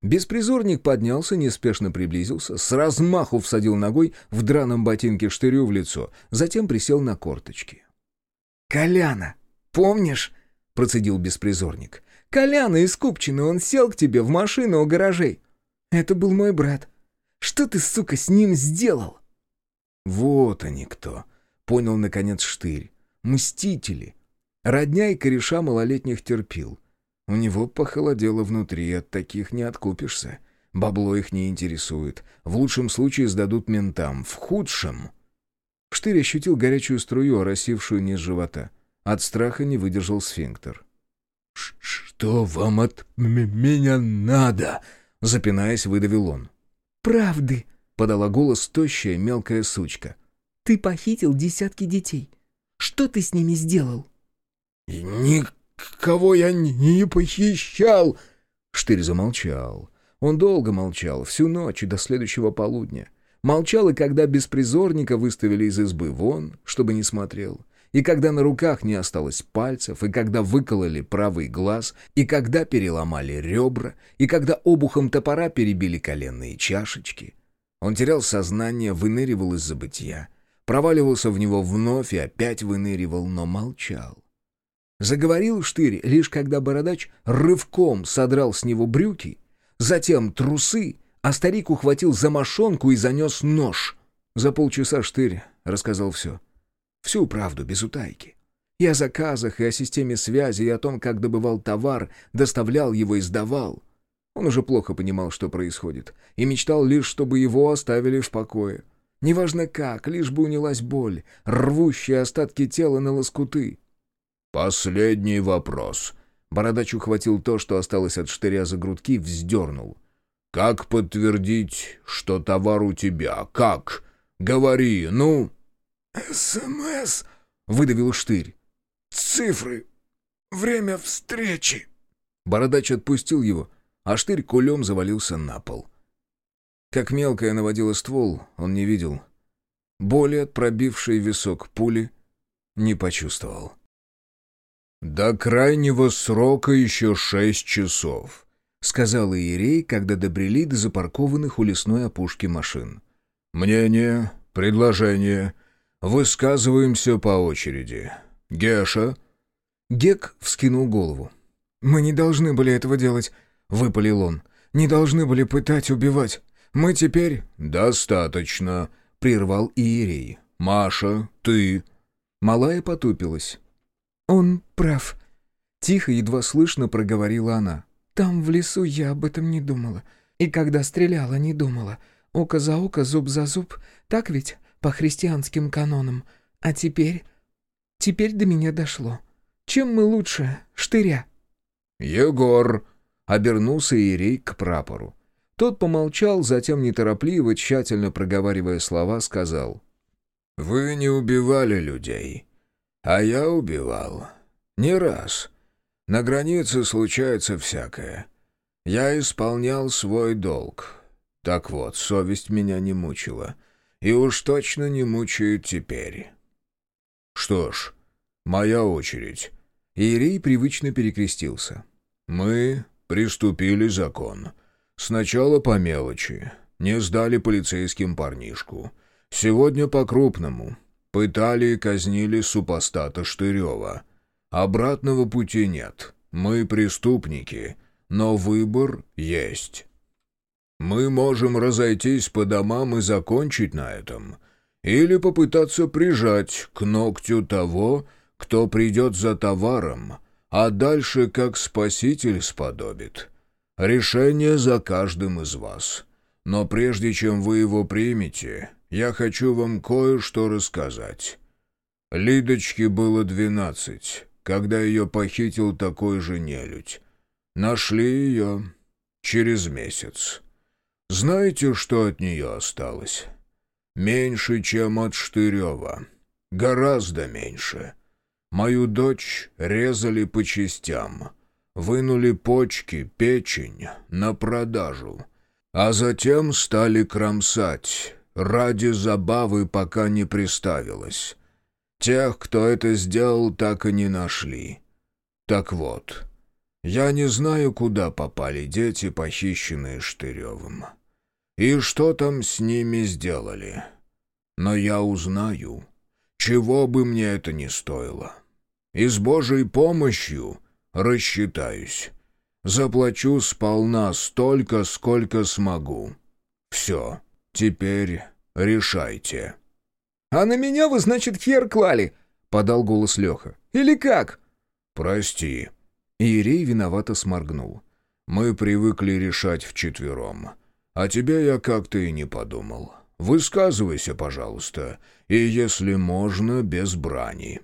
Беспризорник поднялся, неспешно приблизился, с размаху всадил ногой в драном ботинке штырю в лицо, затем присел на корточки. «Коляна, помнишь?» — процедил беспризорник. «Коляна из Купчины, он сел к тебе в машину у гаражей. Это был мой брат. Что ты, сука, с ним сделал?» «Вот они кто!» — понял, наконец, штырь. «Мстители!» Родня и кореша малолетних терпил. У него похолодело внутри, от таких не откупишься. Бабло их не интересует. В лучшем случае сдадут ментам, в худшем... Штырь ощутил горячую струю, оросившую низ живота. От страха не выдержал сфинктер. «Что вам от меня надо?» Запинаясь, выдавил он. «Правды», — подала голос тощая мелкая сучка. «Ты похитил десятки детей. Что ты с ними сделал?» «Ник кого я не похищал!» Штырь замолчал. Он долго молчал, всю ночь и до следующего полудня. Молчал и когда беспризорника выставили из избы вон, чтобы не смотрел. И когда на руках не осталось пальцев, и когда выкололи правый глаз, и когда переломали ребра, и когда обухом топора перебили коленные чашечки. Он терял сознание, выныривал из забытия, проваливался в него вновь и опять выныривал, но молчал. Заговорил Штырь, лишь когда бородач рывком содрал с него брюки, затем трусы, а старик ухватил за мошонку и занес нож. За полчаса Штырь рассказал все. Всю правду, без утайки. И о заказах, и о системе связи, и о том, как добывал товар, доставлял его и сдавал. Он уже плохо понимал, что происходит, и мечтал лишь, чтобы его оставили в покое. Неважно как, лишь бы унялась боль, рвущие остатки тела на лоскуты. «Последний вопрос». Бородач ухватил то, что осталось от штыря за грудки, вздернул. «Как подтвердить, что товар у тебя? Как? Говори, ну!» «СМС», — выдавил штырь. «Цифры. Время встречи». Бородач отпустил его, а штырь кулем завалился на пол. Как мелкая наводила ствол, он не видел. Боли от пробившей висок пули не почувствовал. «До крайнего срока еще шесть часов», — сказал Иерей, когда добрели до запаркованных у лесной опушки машин. «Мнение, предложение. Высказываемся по очереди. Геша?» Гек вскинул голову. «Мы не должны были этого делать», — выпалил он. «Не должны были пытать, убивать. Мы теперь...» «Достаточно», — прервал Иерей. «Маша, ты...» Малая потупилась. «Он прав», — тихо, едва слышно проговорила она. «Там, в лесу, я об этом не думала. И когда стреляла, не думала. Око за око, зуб за зуб. Так ведь? По христианским канонам. А теперь... Теперь до меня дошло. Чем мы лучше штыря?» «Егор!» — обернулся Иерей к прапору. Тот помолчал, затем неторопливо, тщательно проговаривая слова, сказал. «Вы не убивали людей, а я убивал. Не раз. На границе случается всякое. Я исполнял свой долг. Так вот, совесть меня не мучила. И уж точно не мучает теперь. Что ж, моя очередь. Иерей привычно перекрестился. Мы приступили закон. Сначала по мелочи. Не сдали полицейским парнишку. Сегодня по-крупному. Пытали и казнили супостата Штырева. Обратного пути нет. Мы преступники, но выбор есть. Мы можем разойтись по домам и закончить на этом, или попытаться прижать к ногтю того, кто придет за товаром, а дальше как спаситель сподобит. Решение за каждым из вас. Но прежде чем вы его примете, я хочу вам кое-что рассказать. Лидочке было двенадцать когда ее похитил такой же нелюдь. Нашли ее через месяц. Знаете, что от нее осталось? Меньше, чем от Штырева. Гораздо меньше. Мою дочь резали по частям. Вынули почки, печень на продажу. А затем стали кромсать. Ради забавы пока не приставилась. Тех, кто это сделал, так и не нашли. Так вот, я не знаю, куда попали дети, похищенные Штыревым. И что там с ними сделали. Но я узнаю, чего бы мне это ни стоило. И с Божьей помощью рассчитаюсь. Заплачу сполна столько, сколько смогу. Все, теперь решайте». «А на меня вы, значит, хер клали?» — подал голос Леха. «Или как?» «Прости». Иерей виновато сморгнул. «Мы привыкли решать вчетвером. А тебя я как-то и не подумал. Высказывайся, пожалуйста, и, если можно, без брани».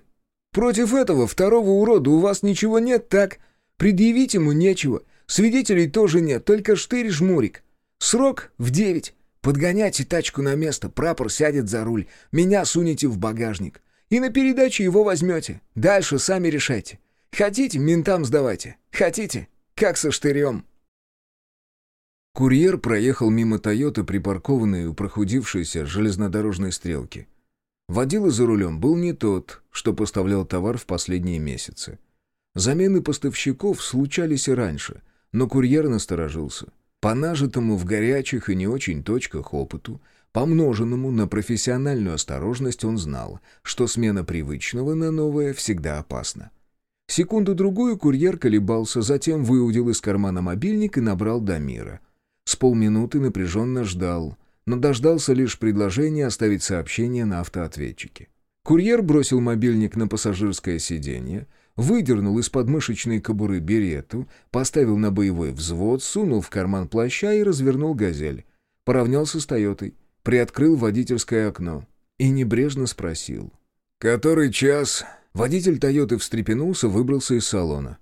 «Против этого второго урода у вас ничего нет, так? Предъявить ему нечего. Свидетелей тоже нет, только штырь-жмурик. Срок в девять. Подгоняйте тачку на место, прапор сядет за руль, меня сунете в багажник. И на передаче его возьмете. Дальше сами решайте. Хотите, ментам сдавайте. Хотите, как со штырем». Курьер проехал мимо «Тойоты», припаркованной у прохудившейся железнодорожной стрелки. Водила за рулем был не тот, что поставлял товар в последние месяцы. Замены поставщиков случались и раньше, но курьер насторожился. По нажитому в горячих и не очень точках опыту, помноженному на профессиональную осторожность, он знал, что смена привычного на новое всегда опасна. Секунду-другую курьер колебался, затем выудил из кармана мобильник и набрал Дамира. Полминуты напряженно ждал, но дождался лишь предложения оставить сообщение на автоответчике. Курьер бросил мобильник на пассажирское сиденье, выдернул из подмышечной кобуры берету, поставил на боевой взвод, сунул в карман плаща и развернул «Газель». Поравнялся с «Тойотой», приоткрыл водительское окно и небрежно спросил. «Который час?» Водитель «Тойоты» встрепенулся, выбрался из салона.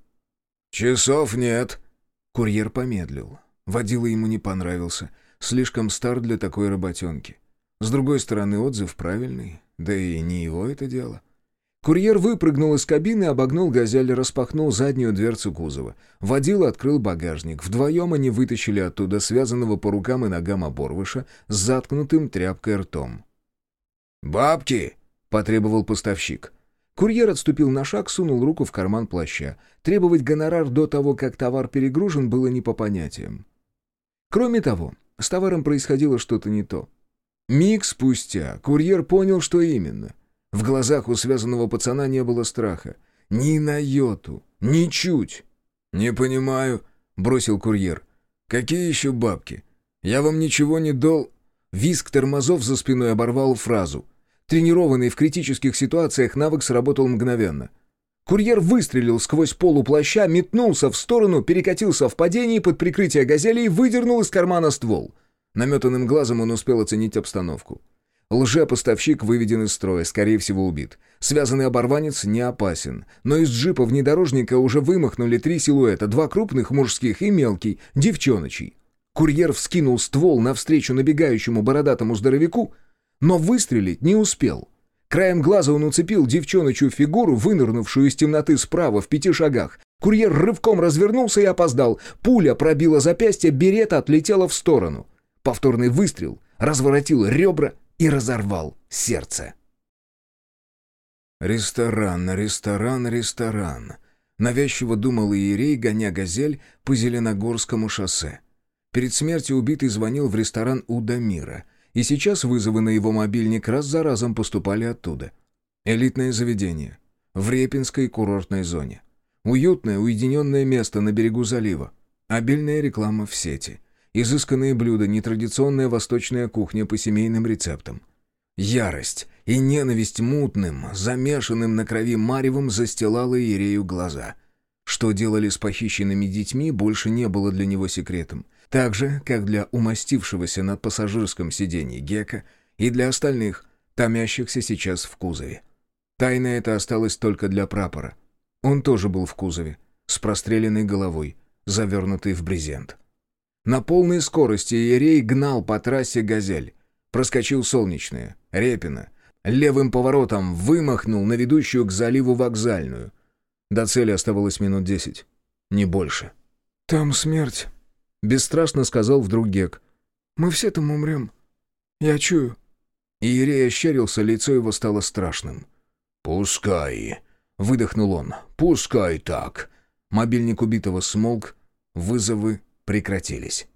«Часов нет». Курьер помедлил. Водила ему не понравился. Слишком стар для такой работенки. С другой стороны, отзыв правильный. Да и не его это дело. Курьер выпрыгнул из кабины, обогнул «Газель», распахнул заднюю дверцу кузова. Водила открыл багажник. Вдвоем они вытащили оттуда связанного по рукам и ногам оборвыша с заткнутым тряпкой ртом. «Бабки!» — потребовал поставщик. Курьер отступил на шаг, сунул руку в карман плаща. Требовать гонорар до того, как товар перегружен, было не по понятиям. Кроме того, с товаром происходило что-то не то. Миг спустя курьер понял, что именно. В глазах у связанного пацана не было страха. Ни на йоту, ничуть. «Не понимаю», — бросил курьер. «Какие еще бабки? Я вам ничего не дол...» Виск тормозов за спиной оборвал фразу. Тренированный в критических ситуациях навык сработал мгновенно. Курьер выстрелил сквозь полу плаща, метнулся в сторону, перекатился в падении под прикрытие газели и выдернул из кармана ствол. Наметанным глазом он успел оценить обстановку. Лже-поставщик выведен из строя, скорее всего убит. Связанный оборванец не опасен. Но из джипа внедорожника уже вымахнули три силуэта, два крупных мужских и мелкий, девчоночий. Курьер вскинул ствол навстречу набегающему бородатому здоровяку, но выстрелить не успел. Краем глаза он уцепил девчоночью фигуру, вынырнувшую из темноты справа в пяти шагах. Курьер рывком развернулся и опоздал. Пуля пробила запястье, берета отлетела в сторону. Повторный выстрел разворотил ребра и разорвал сердце. «Ресторан, ресторан, ресторан», — навязчиво думал Иерей, гоня «Газель» по Зеленогорскому шоссе. Перед смертью убитый звонил в ресторан у Дамира, и сейчас вызовы на его мобильник раз за разом поступали оттуда. Элитное заведение. В Репинской курортной зоне. Уютное, уединенное место на берегу залива. Обильная реклама в сети. Изысканные блюда, нетрадиционная восточная кухня по семейным рецептам. Ярость и ненависть мутным, замешанным на крови маревом застилала Иерею глаза. Что делали с похищенными детьми, больше не было для него секретом. Так же, как для умастившегося над пассажирском сиденье Гека и для остальных, томящихся сейчас в кузове. Тайна эта осталась только для прапора. Он тоже был в кузове, с простреленной головой, завернутый в брезент. На полной скорости Иерей гнал по трассе «Газель». Проскочил солнечное, Репино. Левым поворотом вымахнул на ведущую к заливу вокзальную. До цели оставалось минут десять. Не больше. «Там смерть», Бесстрастно сказал вдруг Гек. «Мы все там умрем. Я чую». Иерей ощерился, лицо его стало страшным. «Пускай», — выдохнул он, — «пускай так». Мобильник убитого смолк, вызовы прекратились.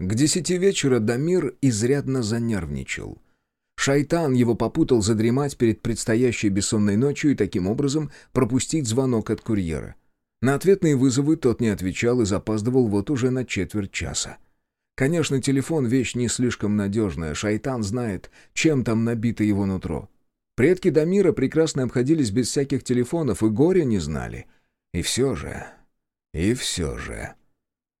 К десяти вечера Дамир изрядно занервничал. Шайтан его попутал задремать перед предстоящей бессонной ночью и таким образом пропустить звонок от курьера — на ответные вызовы тот не отвечал и запаздывал вот уже на четверть часа. Конечно, телефон — вещь не слишком надежная, шайтан знает, чем там набито его нутро. Предки Дамира прекрасно обходились без всяких телефонов и горя не знали. И все же... И все же...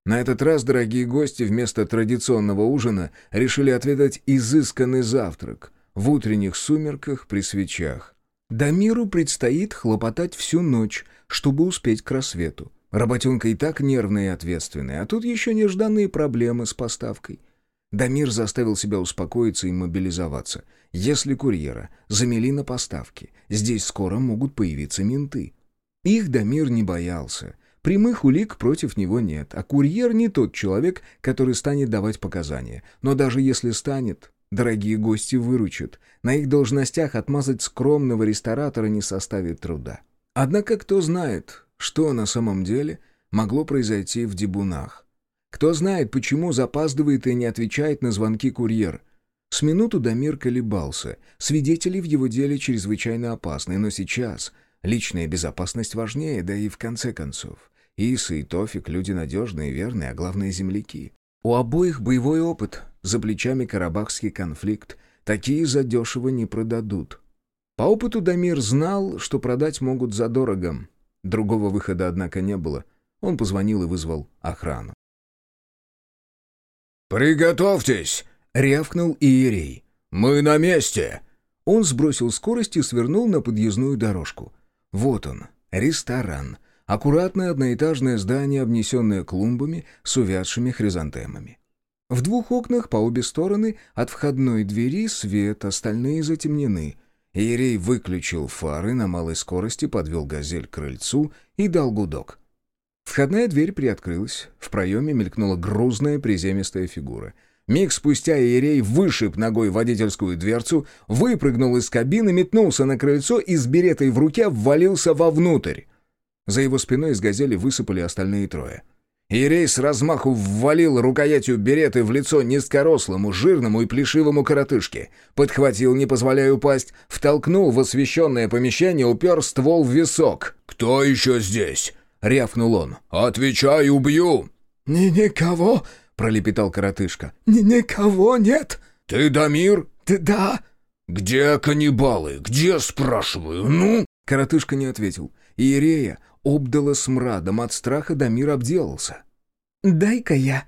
На этот раз дорогие гости вместо традиционного ужина решили отведать изысканный завтрак в утренних сумерках при свечах. Дамиру предстоит хлопотать всю ночь, чтобы успеть к рассвету. Работенка и так нервная и ответственная, а тут еще нежданные проблемы с поставкой. Дамир заставил себя успокоиться и мобилизоваться. Если курьера замели на поставке, здесь скоро могут появиться менты. Их Дамир не боялся. Прямых улик против него нет, а курьер не тот человек, который станет давать показания. Но даже если станет, дорогие гости выручат. На их должностях отмазать скромного ресторатора не составит труда. Однако кто знает, что на самом деле могло произойти в Дебунах. Кто знает, почему запаздывает и не отвечает на звонки курьер. С минуту Дамир колебался. Свидетели в его деле чрезвычайно опасны, но сейчас личная безопасность важнее, да и в конце концов. Иса и Тофик — люди надежные верные, а главное — земляки. У обоих боевой опыт, за плечами карабахский конфликт. Такие задешево не продадут. По опыту Дамир знал, что продать могут задорого. Другого выхода, однако, не было. Он позвонил и вызвал охрану. «Приготовьтесь!» — рявкнул Иерей. «Мы на месте!» Он сбросил скорость и свернул на подъездную дорожку. Вот он, ресторан. Аккуратное одноэтажное здание, обнесенное клумбами с увядшими хризантемами. В двух окнах по обе стороны от входной двери свет, остальные затемнены — Иерей выключил фары, на малой скорости подвел «Газель» к крыльцу и дал гудок. Входная дверь приоткрылась, в проеме мелькнула грузная приземистая фигура. Миг спустя Иерей вышиб ногой водительскую дверцу, выпрыгнул из кабины, метнулся на крыльцо и с беретой в руке ввалился вовнутрь. За его спиной из «Газели» высыпали остальные трое — Ирей с размаху ввалил рукоятью береты в лицо низкорослому, жирному и плешивому коротышке. Подхватил, не позволяя упасть, втолкнул в освещенное помещение, упер ствол в висок. «Кто еще здесь?» — рявкнул он. «Отвечай, убью!» «Ни никого!» — пролепетал коротышка. «Ни никого нет!» «Ты Дамир?» «Ты да!» «Где каннибалы? Где, спрашиваю? Ну?» Коротышка не ответил. Иерея обдало смрадом, от страха Дамир обделался. «Дай-ка я...»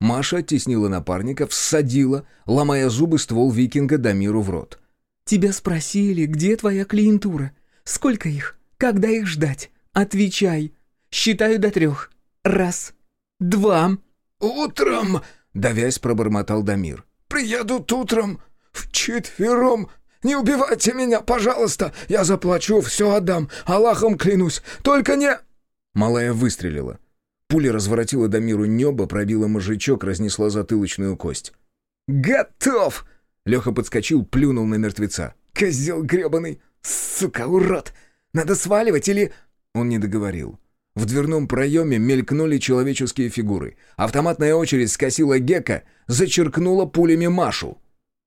Маша оттеснила напарника, всадила, ломая зубы, ствол викинга Дамиру в рот. «Тебя спросили, где твоя клиентура? Сколько их? Когда их ждать? Отвечай. Считаю до трех. Раз. Два». «Утром!» — давясь пробормотал Дамир. «Приедут утром. Вчетвером. Не убивайте меня, пожалуйста. Я заплачу, все отдам. Аллахом клянусь. Только не...» Малая выстрелила. Пуля разворотила Дамиру небо, пробила мозжечок, разнесла затылочную кость. «Готов!» Леха подскочил, плюнул на мертвеца. «Козел гребаный! Сука, урод! Надо сваливать или...» Он не договорил. В дверном проеме мелькнули человеческие фигуры. Автоматная очередь скосила Гека, зачеркнула пулями Машу.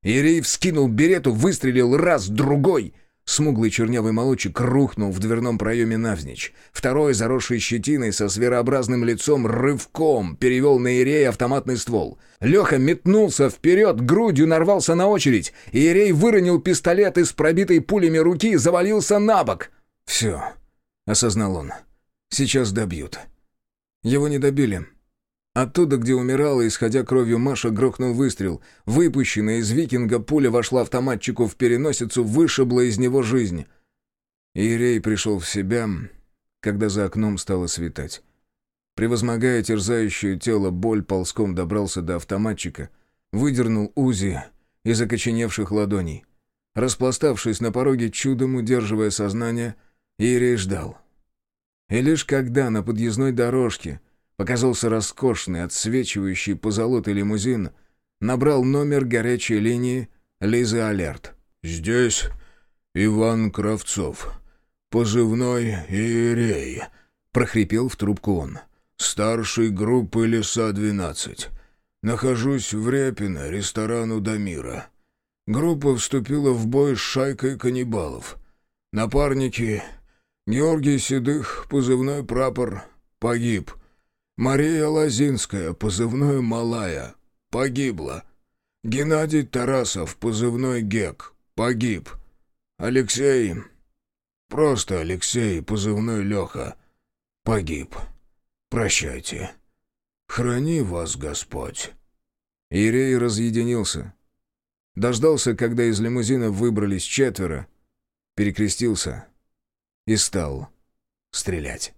Ирей вскинул берету, выстрелил раз, другой — Смуглый чернявый молочек рухнул в дверном проеме навзничь. Второй, заросший щетиной, со сферообразным лицом, рывком перевел на Ирея автоматный ствол. Леха метнулся вперед, грудью нарвался на очередь. Ирей выронил пистолет из пробитой пулями руки и завалился на бок. «Все», — осознал он, — «сейчас добьют». Его не добили. Оттуда, где умирала, исходя кровью Маша, грохнул выстрел. Выпущенная из викинга пуля вошла автоматчику в переносицу, вышибла из него жизнь. Ирей пришел в себя, когда за окном стало светать. Превозмогая терзающее тело, боль ползком добрался до автоматчика, выдернул УЗИ из окоченевших ладоней. Распластавшись на пороге, чудом удерживая сознание, Ирей ждал. И лишь когда на подъездной дорожке — Показался роскошный, отсвечивающий позолотый лимузин. Набрал номер горячей линии Лизы Алерт. «Здесь Иван Кравцов, позывной Иерей», — прохрипел в трубку он. «Старший группы «Леса-12». Нахожусь в Репино, ресторану Дамира. Группа вступила в бой с шайкой каннибалов. Напарники Георгий Седых, позывной прапор, погиб — Мария Лозинская, позывной «Малая», погибла. Геннадий Тарасов, позывной «Гек», погиб. Алексей, просто Алексей, позывной «Леха», погиб. Прощайте. Храни вас Господь. Ирей разъединился. Дождался, когда из лимузина выбрались четверо, перекрестился и стал стрелять.